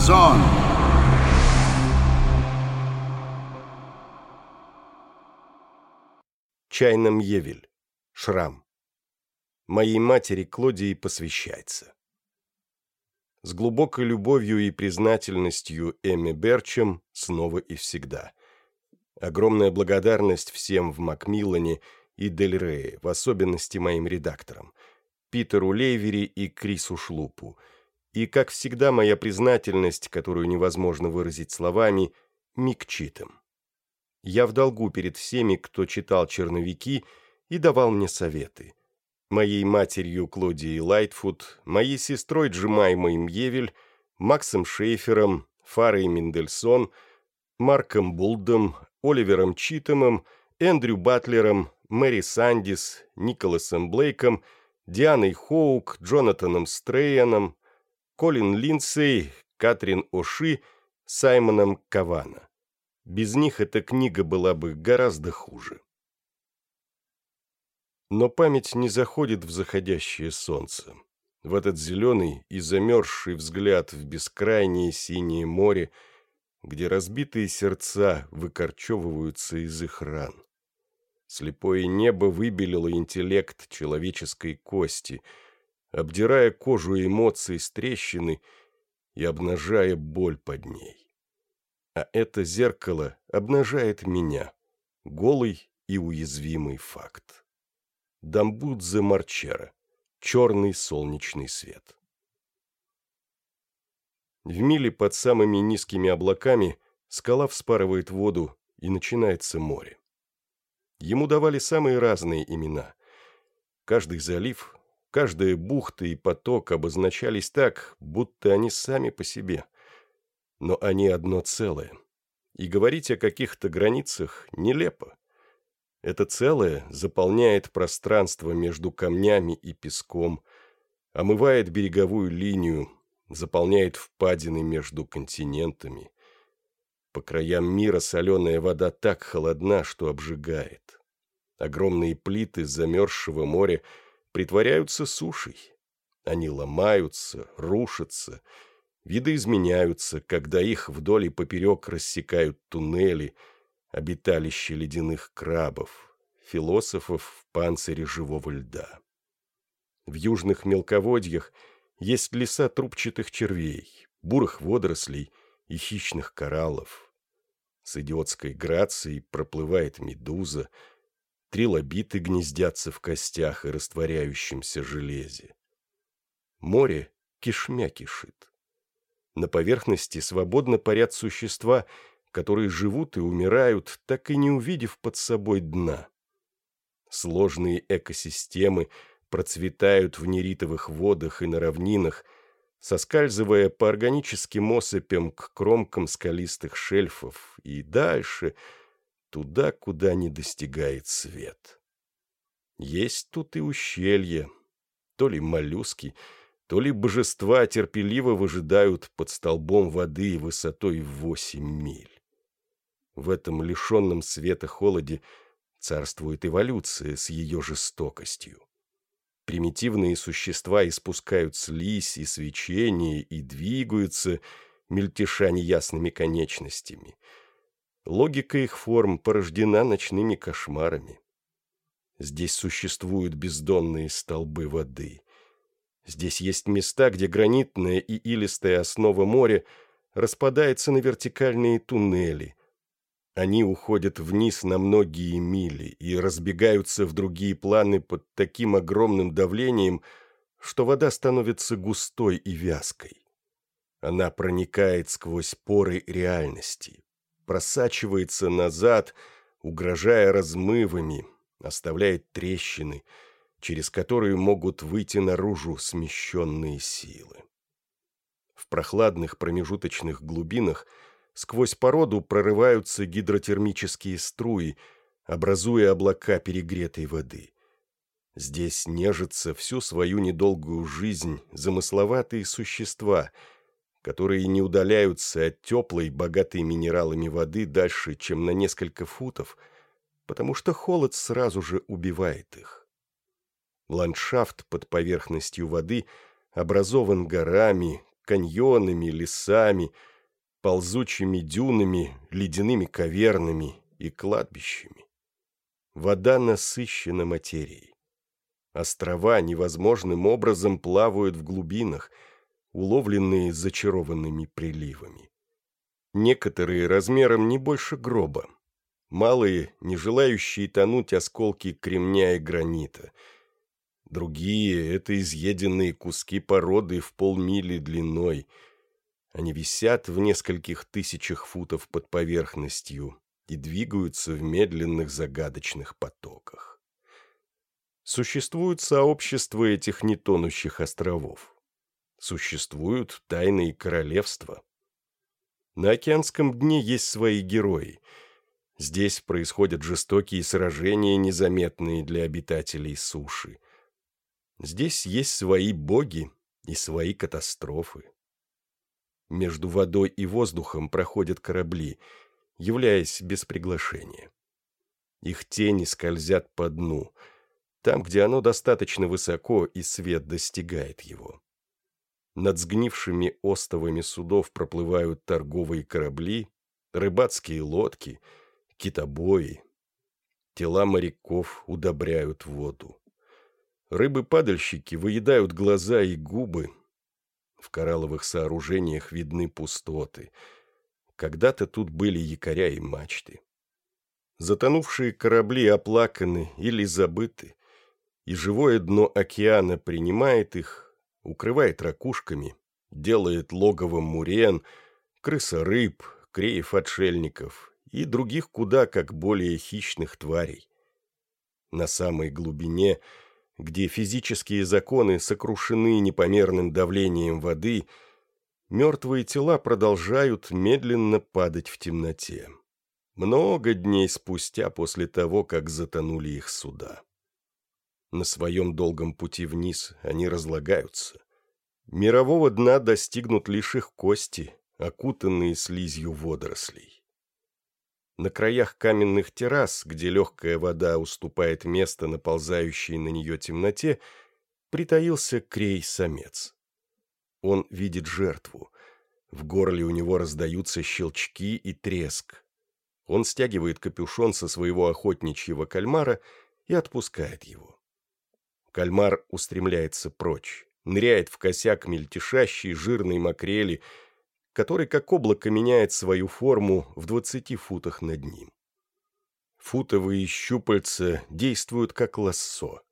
Фанзон. Чайном Евель. Шрам. Моей матери Клодии посвящается. С глубокой любовью и признательностью Эми Берчем снова и всегда. Огромная благодарность всем в Макмиллане и Дель Рее, в особенности моим редакторам, Питеру Лейвери и Крису Шлупу. И, как всегда, моя признательность, которую невозможно выразить словами, Мик Читам. Я в долгу перед всеми, кто читал черновики и давал мне советы. Моей матерью Клодией Лайтфуд, моей сестрой Джимаймой Мьевель, Максом Шейфером, Фарой Мендельсон, Марком Булдом, Оливером Читомом, Эндрю Батлером, Мэри Сандис, Николасом Блейком, Дианой Хоук, Джонатаном Стрейаном, Колин Линдсей, Катрин Оши, Саймоном Кавана. Без них эта книга была бы гораздо хуже. Но память не заходит в заходящее солнце, в этот зеленый и замерзший взгляд в бескрайнее синее море, где разбитые сердца выкорчевываются из их ран. Слепое небо выбелило интеллект человеческой кости, обдирая кожу эмоций с трещины и обнажая боль под ней. А это зеркало обнажает меня, голый и уязвимый факт. Дамбудзе Марчера. Черный солнечный свет. В миле под самыми низкими облаками скала вспарывает воду, и начинается море. Ему давали самые разные имена. Каждый залив, каждая бухта и поток обозначались так, будто они сами по себе. Но они одно целое. И говорить о каких-то границах нелепо. Это целое заполняет пространство между камнями и песком, омывает береговую линию, заполняет впадины между континентами. По краям мира соленая вода так холодна, что обжигает. Огромные плиты замерзшего моря притворяются сушей. Они ломаются, рушатся, видоизменяются, когда их вдоль и поперек рассекают туннели – обиталище ледяных крабов, философов в панцире живого льда. В южных мелководьях есть леса трубчатых червей, бурых водорослей и хищных кораллов. С идиотской грацией проплывает медуза, трилобиты гнездятся в костях и растворяющемся железе. Море кишмя кишит. На поверхности свободно парят существа – которые живут и умирают, так и не увидев под собой дна. Сложные экосистемы процветают в неритовых водах и на равнинах, соскальзывая по органическим осыпям к кромкам скалистых шельфов и дальше, туда, куда не достигает свет. Есть тут и ущелья, то ли моллюски, то ли божества терпеливо выжидают под столбом воды высотой в восемь миль. В этом лишенном света холоде царствует эволюция с ее жестокостью. Примитивные существа испускают слизь и свечение и двигаются, мельтеша неясными конечностями. Логика их форм порождена ночными кошмарами. Здесь существуют бездонные столбы воды. Здесь есть места, где гранитная и илистая основа моря распадается на вертикальные туннели, они уходят вниз на многие мили и разбегаются в другие планы под таким огромным давлением, что вода становится густой и вязкой. Она проникает сквозь поры реальности, просачивается назад, угрожая размывами, оставляет трещины, через которые могут выйти наружу смещенные силы. В прохладных промежуточных глубинах – Сквозь породу прорываются гидротермические струи, образуя облака перегретой воды. Здесь нежатся всю свою недолгую жизнь замысловатые существа, которые не удаляются от теплой, богатой минералами воды дальше, чем на несколько футов, потому что холод сразу же убивает их. Ландшафт под поверхностью воды образован горами, каньонами, лесами, ползучими дюнами, ледяными кавернами и кладбищами. Вода насыщена материей. Острова невозможным образом плавают в глубинах, уловленные зачарованными приливами. Некоторые размером не больше гроба. Малые, не желающие тонуть осколки кремня и гранита. Другие — это изъеденные куски породы в полмили длиной. Они висят в нескольких тысячах футов под поверхностью и двигаются в медленных загадочных потоках. Существуют сообщества этих нетонущих островов. Существуют тайные королевства. На океанском дне есть свои герои. Здесь происходят жестокие сражения, незаметные для обитателей суши. Здесь есть свои боги и свои катастрофы. Между водой и воздухом проходят корабли — являясь без приглашения. Их тени скользят по дну, там, где оно достаточно высоко и свет достигает его. Над сгнившими остовами судов проплывают торговые корабли, рыбацкие лодки, китобои. Тела моряков удобряют воду. Рыбы-падальщики выедают глаза и губы. В коралловых сооружениях видны пустоты — когда-то тут были якоря и мачты. Затонувшие корабли оплаканы или забыты, и живое дно океана принимает их, укрывает ракушками, делает логовом мурен, крыса-рыб, креев-отшельников и других куда как более хищных тварей. На самой глубине, где физические законы сокрушены непомерным давлением воды – мертвые тела продолжают медленно падать в темноте. Много дней спустя после того, как затонули их суда. На своем долгом пути вниз они разлагаются. Мирового дна достигнут лишь их кости, окутанные слизью водорослей. На краях каменных террас, где легкая вода уступает место наползающей на нее темноте, притаился крей-самец. Он видит жертву. В горле у него раздаются щелчки и треск. Он стягивает капюшон со своего охотничьего кальмара и отпускает его. Кальмар устремляется прочь, ныряет в косяк мельтешащей жирной макрели, который как облако меняет свою форму в двадцати футах над ним. Футовые щупальца действуют как лассо.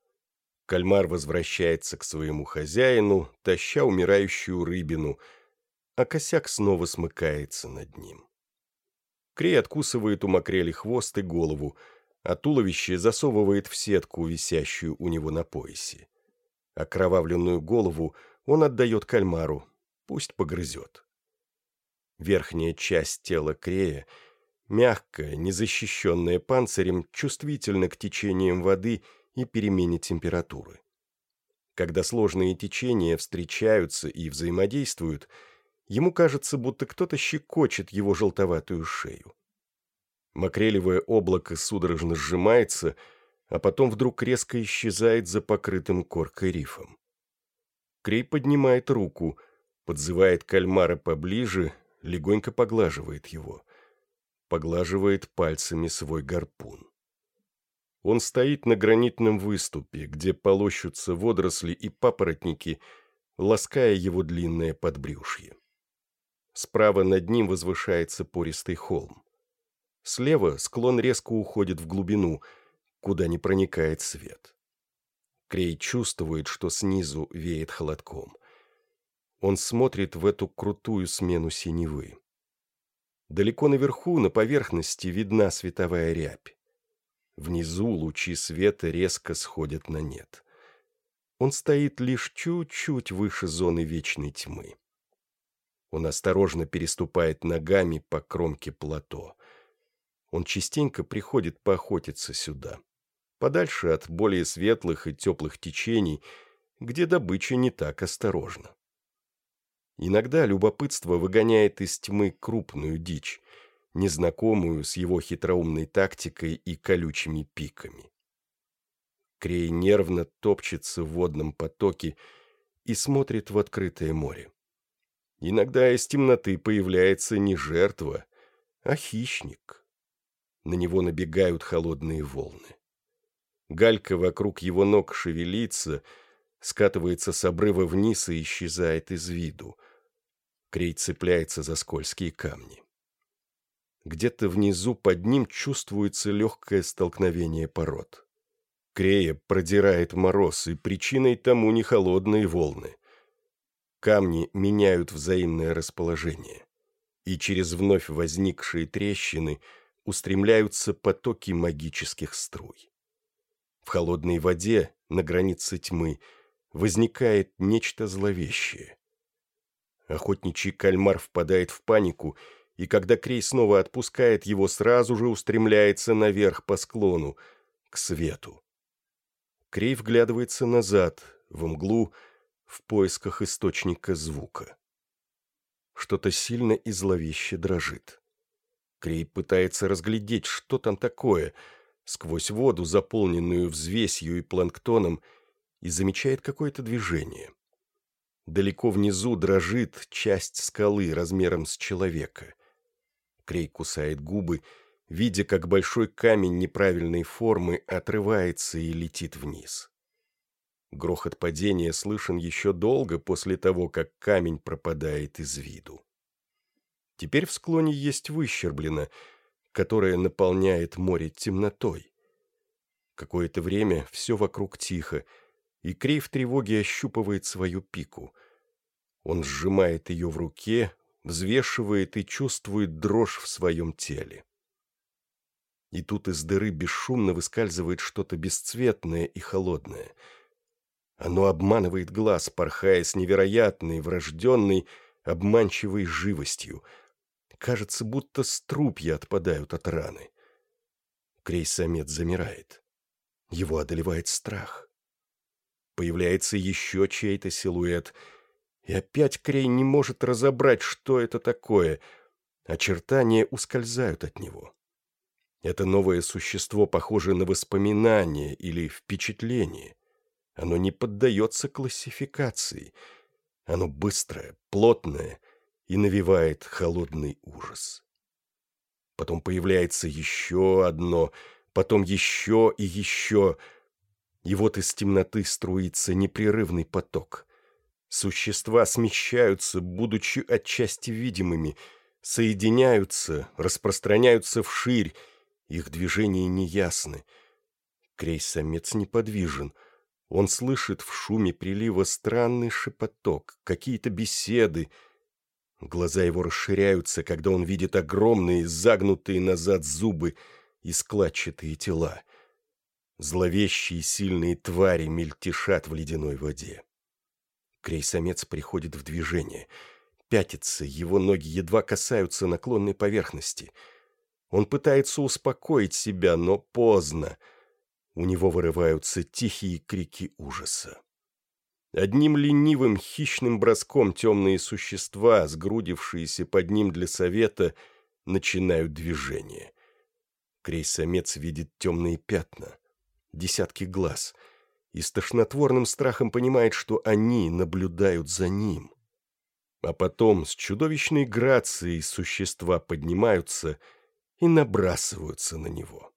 Кальмар возвращается к своему хозяину, таща умирающую рыбину, а косяк снова смыкается над ним. Крей откусывает у макрели хвост и голову, а туловище засовывает в сетку, висящую у него на поясе. Окровавленную голову он отдает кальмару, пусть погрызет. Верхняя часть тела Крея, мягкая, незащищенная панцирем, чувствительна к течениям воды и перемене температуры. Когда сложные течения встречаются и взаимодействуют, ему кажется, будто кто-то щекочет его желтоватую шею. Макрелевое облако судорожно сжимается, а потом вдруг резко исчезает за покрытым коркой рифом. Крей поднимает руку, подзывает кальмара поближе, легонько поглаживает его. Поглаживает пальцами свой гарпун. Он стоит на гранитном выступе, где полощутся водоросли и папоротники, лаская его длинное подбрюшье. Справа над ним возвышается пористый холм. Слева склон резко уходит в глубину, куда не проникает свет. Крей чувствует, что снизу веет холодком. Он смотрит в эту крутую смену синевы. Далеко наверху, на поверхности, видна световая рябь. Внизу лучи света резко сходят на нет. Он стоит лишь чуть-чуть выше зоны вечной тьмы. Он осторожно переступает ногами по кромке плато. Он частенько приходит поохотиться сюда, подальше от более светлых и теплых течений, где добыча не так осторожна. Иногда любопытство выгоняет из тьмы крупную дичь, незнакомую с его хитроумной тактикой и колючими пиками. Крей нервно топчется в водном потоке и смотрит в открытое море. Иногда из темноты появляется не жертва, а хищник. На него набегают холодные волны. Галька вокруг его ног шевелится, скатывается с обрыва вниз и исчезает из виду. Крей цепляется за скользкие камни. Где-то внизу под ним чувствуется легкое столкновение пород. Крея продирает мороз, и причиной тому не холодные волны. Камни меняют взаимное расположение, и через вновь возникшие трещины устремляются потоки магических струй. В холодной воде, на границе тьмы, возникает нечто зловещее. Охотничий кальмар впадает в панику, и когда Крей снова отпускает его, сразу же устремляется наверх по склону, к свету. Крей вглядывается назад, в мглу, в поисках источника звука. Что-то сильно и зловеще дрожит. Крей пытается разглядеть, что там такое — сквозь воду, заполненную взвесью и планктоном, и замечает какое-то движение. Далеко внизу дрожит часть скалы размером с человека. Крей кусает губы, видя, как большой камень неправильной формы отрывается и летит вниз. Грохот падения слышен еще долго после того, как камень пропадает из виду. Теперь в склоне есть выщерблено — которая наполняет море темнотой. Какое-то время все вокруг тихо, и Крей в тревоге ощупывает свою пику. Он сжимает ее в руке, взвешивает и чувствует дрожь в своем теле. И тут из дыры бесшумно выскальзывает что-то бесцветное и холодное. Оно обманывает глаз, порхая с невероятной, врожденной, обманчивой живостью — Кажется, будто струпья отпадают от раны. Крей-самец замирает. Его одолевает страх. Появляется еще чей-то силуэт, и опять Крей не может разобрать, что это такое. Очертания ускользают от него. Это новое существо похоже на воспоминание или впечатление. Оно не поддается классификации. Оно быстрое, плотное и навевает холодный ужас. Потом появляется еще одно, потом еще и еще, и вот из темноты струится непрерывный поток. Существа смещаются, будучи отчасти видимыми, соединяются, распространяются вширь, их движения неясны. Крей-самец неподвижен — он слышит в шуме прилива странный шепоток, какие-то беседы, Глаза его расширяются, когда он видит огромные, загнутые назад зубы и складчатые тела. Зловещие сильные твари мельтешат в ледяной воде. Крейсамец приходит в движение. Пятится, его ноги едва касаются наклонной поверхности. Он пытается успокоить себя, но поздно. У него вырываются тихие крики ужаса. Одним ленивым хищным броском темные существа, сгрудившиеся под ним для совета, начинают движение. Крейсамец видит темные пятна, десятки глаз, и с тошнотворным страхом понимает, что они наблюдают за ним. А потом с чудовищной грацией существа поднимаются и набрасываются на него.